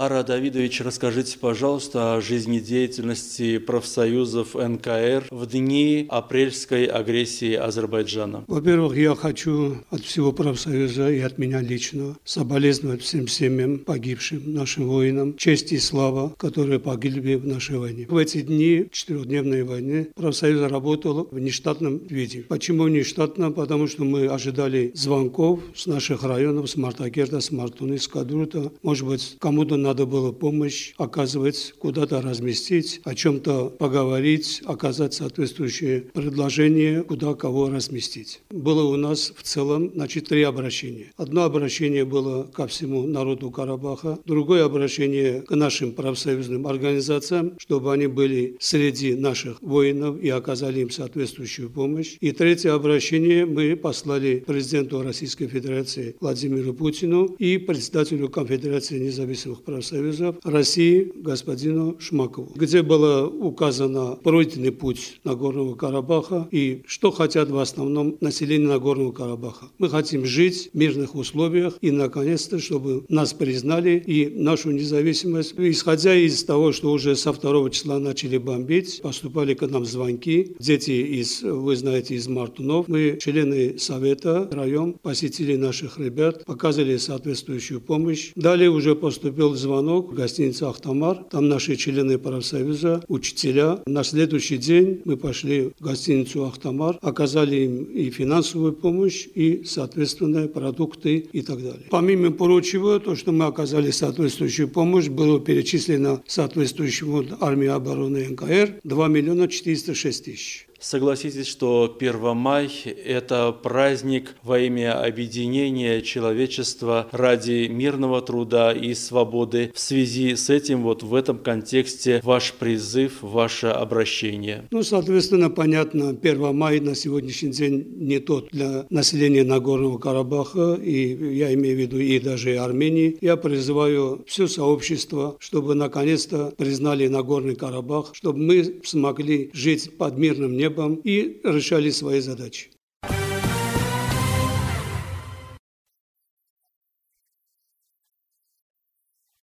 Ара Давидович, расскажите, пожалуйста, о жизнедеятельности профсоюзов НКР в дни апрельской агрессии Азербайджана. Во-первых, я хочу от всего профсоюза и от меня лично соболезновать всем семьям погибшим, нашим воинам, честь и слава, которые погибли в нашей войне. В эти дни четырехдневной войны профсоюз работал в нештатном виде. Почему нештатно? Потому что мы ожидали звонков с наших районов, с Мартакерта, с Мартуны, с Кадрута. Может быть, кому-то надо было помощь оказывать, куда-то разместить, о чем-то поговорить, оказать соответствующее предложение, куда кого разместить. Было у нас в целом, значит, три обращения. Одно обращение было ко всему народу Карабаха, другое обращение к нашим профсоюзным организациям, чтобы они были среди наших воинов и оказали им соответствующую помощь. И третье обращение мы послали президенту Российской Федерации Владимиру Путину и председателю Конфедерации независимых профсоюзов России господину Шмакову, где было указано пройденный путь Нагорного Карабаха и что хотят в основном население Нагорного Карабаха. Мы хотим жить в мирных условиях и, наконец-то, чтобы нас признали и нашу независимость. Исходя из того, что уже со второго числа начали бомбить, поступали к нам звонки. Дети из, вы знаете, из Мартунов. Мы, члены Совета, район, посетили наших ребят, показали соответствующую помощь. Далее уже поступил звонок в гостиницу «Ахтамар». Там наши члены профсоюза, учителя. На следующий день мы пошли в гостиницу «Ахтамар», оказали им и финансовую помощь, и, соответственно, продукты и так далее. Помимо прочего, то, что мы оказали соответствующую помощь, было перечислено соответствующему армии обороны НКР 2 миллиона 406 тысяч. Согласитесь, что 1 май – это праздник во имя объединения человечества ради мирного труда и свободы. В связи с этим, вот в этом контексте ваш призыв, ваше обращение. Ну, соответственно, понятно, 1 мая на сегодняшний день не тот для населения Нагорного Карабаха, и я имею в виду и даже Армении. Я призываю все сообщество, чтобы наконец-то признали Нагорный Карабах, чтобы мы смогли жить под мирным небом, небом и решали свои задачи.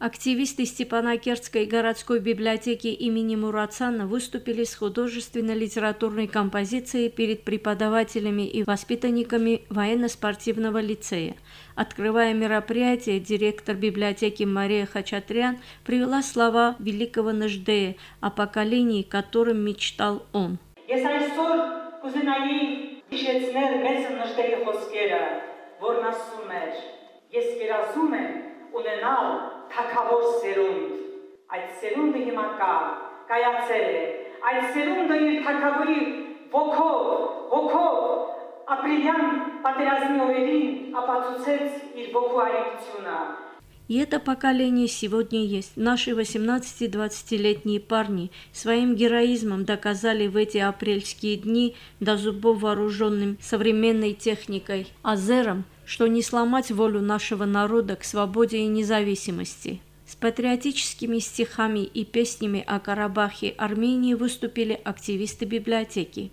Активисты Степанакертской городской библиотеки имени Мурацана выступили с художественно-литературной композицией перед преподавателями и воспитанниками военно-спортивного лицея. Открывая мероприятие, директор библиотеки Мария Хачатрян привела слова великого Наждея о поколении, которым мечтал он. Ես այսօր կուզենայի հիշեցնել մեծ նժդեի խոսքերը, որն ասում էր. Ես երազում եմ ունենալ թակավոր սերունդ։ Այդ սերունդը հիմա կա, կայացել է։ Այդ սերունդը իր թակավորի ոգով, ոգով ապրիլյան պատերազմի օրերին ապացուցեց իր ոգու արիքությունը, И это поколение сегодня есть. Наши 18-20-летние парни своим героизмом доказали в эти апрельские дни до зубов вооруженным современной техникой азерам, что не сломать волю нашего народа к свободе и независимости. С патриотическими стихами и песнями о Карабахе Армении выступили активисты библиотеки.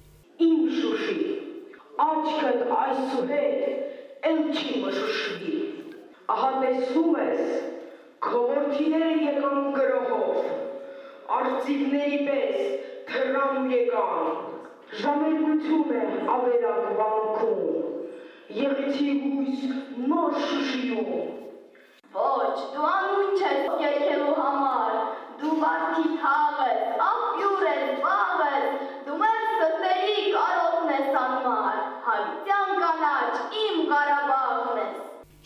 Ահա տեսնում ես, քո որդիները եկան գրողով, արծիվների պես թռան եկան, ժամերգություն է ավերակ վանքում, եղեցի հույս նոր շշիում, Ոչ, դու անուն չես երկելու համար, դու վարդի թաղես, աղբյուր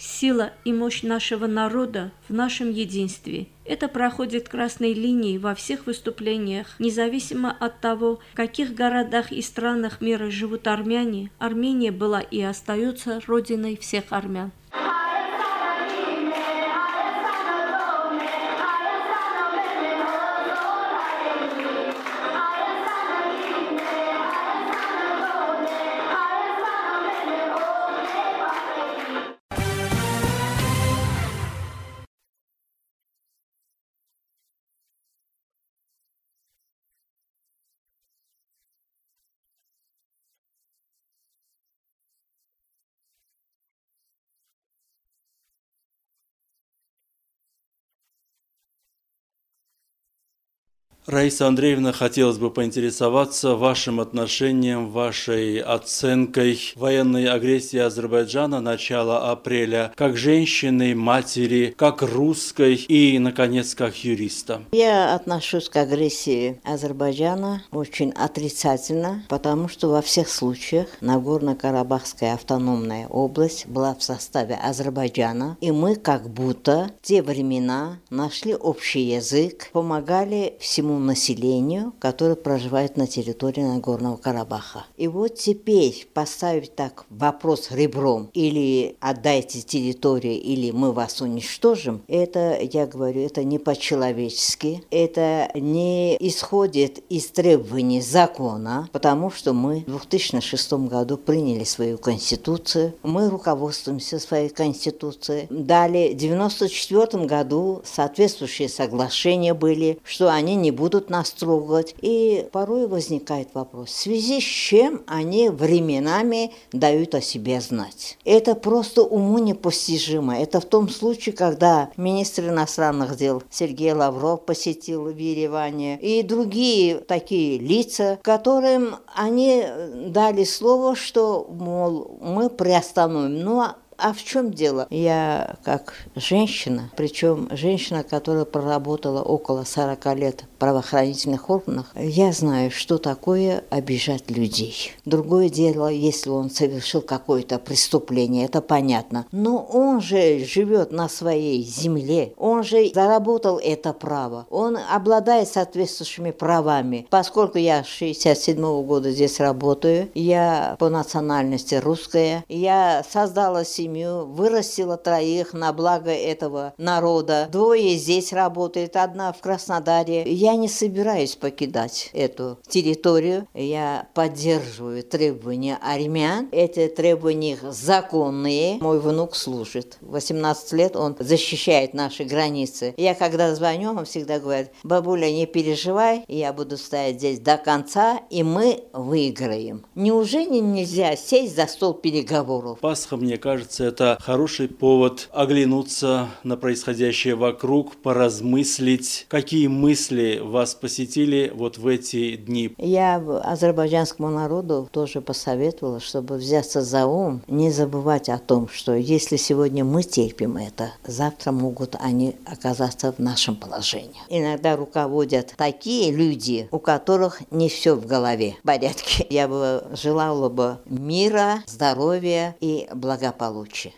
Сила и мощь нашего народа в нашем единстве. Это проходит красной линией во всех выступлениях, независимо от того, в каких городах и странах мира живут армяне. Армения была и остается родиной всех армян. Раиса Андреевна, хотелось бы поинтересоваться вашим отношением, вашей оценкой военной агрессии Азербайджана начала апреля, как женщины, матери, как русской и, наконец, как юриста. Я отношусь к агрессии Азербайджана очень отрицательно, потому что во всех случаях Нагорно-Карабахская автономная область была в составе Азербайджана, и мы как будто в те времена нашли общий язык, помогали всему населению, которое проживает на территории Нагорного Карабаха. И вот теперь поставить так вопрос ребром или отдайте территорию, или мы вас уничтожим, это, я говорю, это не по-человечески, это не исходит из требований закона, потому что мы в 2006 году приняли свою конституцию, мы руководствуемся своей конституцией. Далее, в 1994 году соответствующие соглашения были, что они не будут нас трогать. И порой возникает вопрос, в связи с чем они временами дают о себе знать. Это просто уму непостижимо. Это в том случае, когда министр иностранных дел Сергей Лавров посетил в Ереване и другие такие лица, которым они дали слово, что, мол, мы приостановим. Ну, а в чем дело? Я как женщина, причем женщина, которая проработала около 40 лет в правоохранительных органах, я знаю, что такое обижать людей. Другое дело, если он совершил какое-то преступление, это понятно. Но он же живет на своей земле, он же заработал это право, он обладает соответствующими правами. Поскольку я с 67 -го года здесь работаю, я по национальности русская, я создала семью семью, вырастила троих на благо этого народа. Двое здесь работают, одна в Краснодаре. Я не собираюсь покидать эту территорию. Я поддерживаю требования армян. Эти требования законные. Мой внук служит. 18 лет он защищает наши границы. Я когда звоню, он всегда говорит, бабуля, не переживай, я буду стоять здесь до конца, и мы выиграем. Неужели нельзя сесть за стол переговоров? Пасха, мне кажется, кажется, это хороший повод оглянуться на происходящее вокруг, поразмыслить, какие мысли вас посетили вот в эти дни. Я азербайджанскому народу тоже посоветовала, чтобы взяться за ум, не забывать о том, что если сегодня мы терпим это, завтра могут они оказаться в нашем положении. Иногда руководят такие люди, у которых не все в голове в порядке. Я бы желала бы мира, здоровья и благополучия ночи.